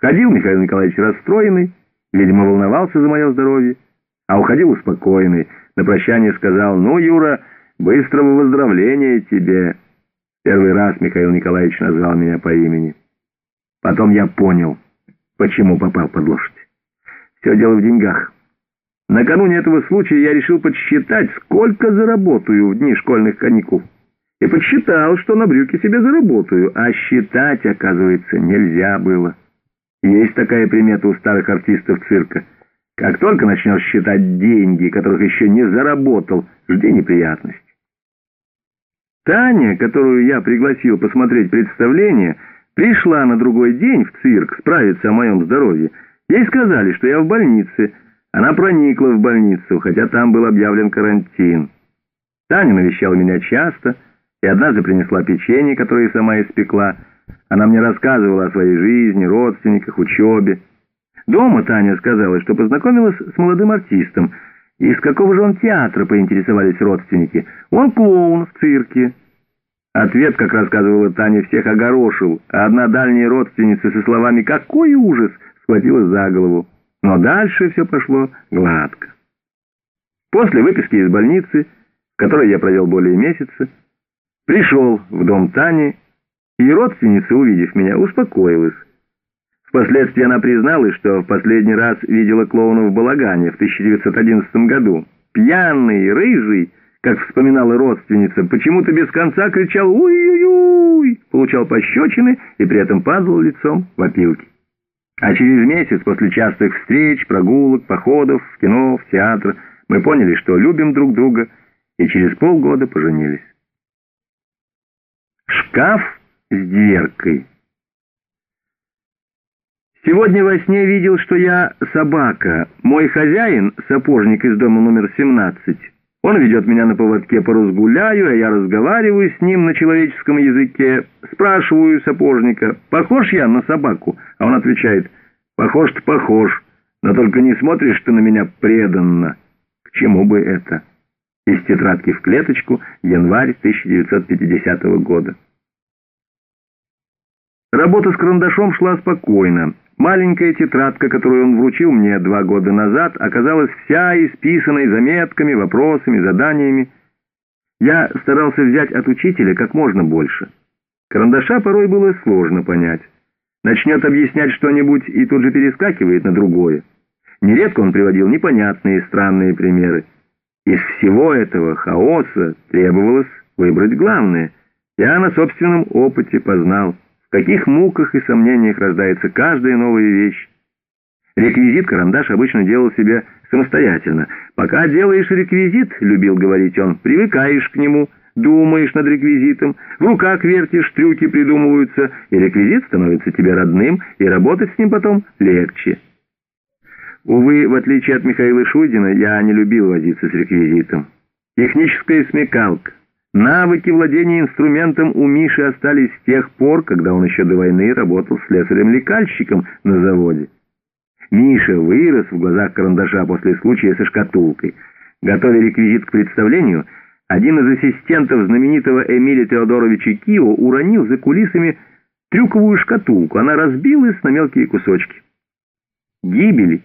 Входил Михаил Николаевич расстроенный, видимо, волновался за мое здоровье, а уходил успокоенный. На прощание сказал, «Ну, Юра, быстрого выздоровления тебе». Первый раз Михаил Николаевич назвал меня по имени. Потом я понял, почему попал под лошадь. Все дело в деньгах. Накануне этого случая я решил подсчитать, сколько заработаю в дни школьных каникул. И подсчитал, что на брюки себе заработаю, а считать, оказывается, нельзя было. Есть такая примета у старых артистов цирка. Как только начнешь считать деньги, которых еще не заработал, жди неприятностей. Таня, которую я пригласил посмотреть представление, пришла на другой день в цирк справиться о моем здоровье. Ей сказали, что я в больнице. Она проникла в больницу, хотя там был объявлен карантин. Таня навещала меня часто и однажды принесла печенье, которое сама испекла. Она мне рассказывала о своей жизни, родственниках, учебе. Дома Таня сказала, что познакомилась с молодым артистом. Из какого же он театра, поинтересовались родственники. Он клоун в цирке. Ответ, как рассказывала Таня, всех огорошил, а одна дальняя родственница со словами «Какой ужас!» схватила за голову. Но дальше все пошло гладко. После выписки из больницы, в которой я провел более месяца, пришел в дом Тани, и родственница, увидев меня, успокоилась. Впоследствии она призналась, что в последний раз видела клоуна в балагане в 1911 году. Пьяный, рыжий, как вспоминала родственница, почему-то без конца кричал «Уй-уй-уй!», получал пощечины и при этом падал лицом в опилки. А через месяц после частых встреч, прогулок, походов в кино, в театр мы поняли, что любим друг друга, и через полгода поженились. Шкаф с дверкой. Сегодня во сне видел, что я собака. Мой хозяин, сапожник из дома номер 17, он ведет меня на поводке по разгуляю, а я разговариваю с ним на человеческом языке. Спрашиваю сапожника, похож я на собаку? А он отвечает, похож-то похож, но только не смотришь ты на меня преданно. К чему бы это? Из тетрадки в клеточку, январь 1950 года. Работа с карандашом шла спокойно. Маленькая тетрадка, которую он вручил мне два года назад, оказалась вся исписанной заметками, вопросами, заданиями. Я старался взять от учителя как можно больше. Карандаша порой было сложно понять. Начнет объяснять что-нибудь и тут же перескакивает на другое. Нередко он приводил непонятные странные примеры. Из всего этого хаоса требовалось выбрать главное. Я на собственном опыте познал – в каких муках и сомнениях рождается каждая новая вещь. Реквизит карандаш обычно делал себе самостоятельно. «Пока делаешь реквизит, — любил говорить он, — привыкаешь к нему, думаешь над реквизитом, в руках вертишь, трюки придумываются, и реквизит становится тебе родным, и работать с ним потом легче». Увы, в отличие от Михаила Шуйдина, я не любил возиться с реквизитом. Техническая смекалка, Навыки владения инструментом у Миши остались с тех пор, когда он еще до войны работал слесарем-лекальщиком на заводе. Миша вырос в глазах карандаша после случая со шкатулкой. Готовя реквизит к представлению, один из ассистентов знаменитого Эмиля Теодоровича Кио уронил за кулисами трюковую шкатулку. Она разбилась на мелкие кусочки. Гибель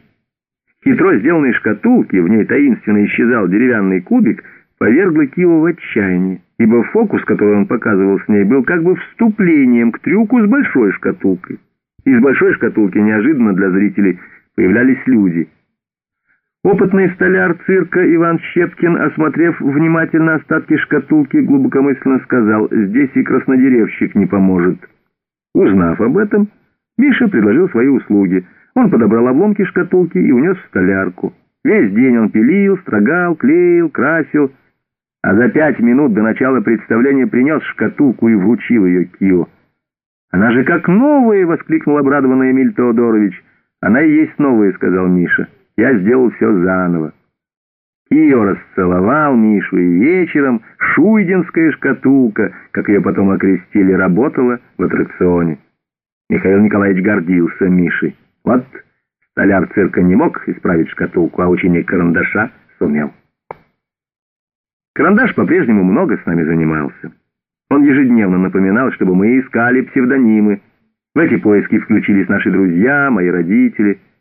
хитро сделанной шкатулки, в ней таинственно исчезал деревянный кубик — повергла Кио в отчаяние, ибо фокус, который он показывал с ней, был как бы вступлением к трюку с большой шкатулкой. Из большой шкатулки неожиданно для зрителей появлялись люди. Опытный столяр цирка Иван Щепкин, осмотрев внимательно остатки шкатулки, глубокомысленно сказал, «Здесь и краснодеревщик не поможет». Узнав об этом, Миша предложил свои услуги. Он подобрал обломки шкатулки и унес в столярку. Весь день он пилил, строгал, клеил, красил, а за пять минут до начала представления принес шкатулку и вручил ее Кио. «Она же как новая!» — воскликнул обрадованный Эмиль Теодорович. «Она и есть новая», — сказал Миша. «Я сделал все заново». Кио расцеловал Мишу, и вечером шуйдинская шкатулка, как ее потом окрестили, работала в аттракционе. Михаил Николаевич гордился Мишей. Вот столяр цирка не мог исправить шкатулку, а ученик карандаша сумел. Карандаш по-прежнему много с нами занимался. Он ежедневно напоминал, чтобы мы искали псевдонимы. В эти поиски включились наши друзья, мои родители —